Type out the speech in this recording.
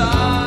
side.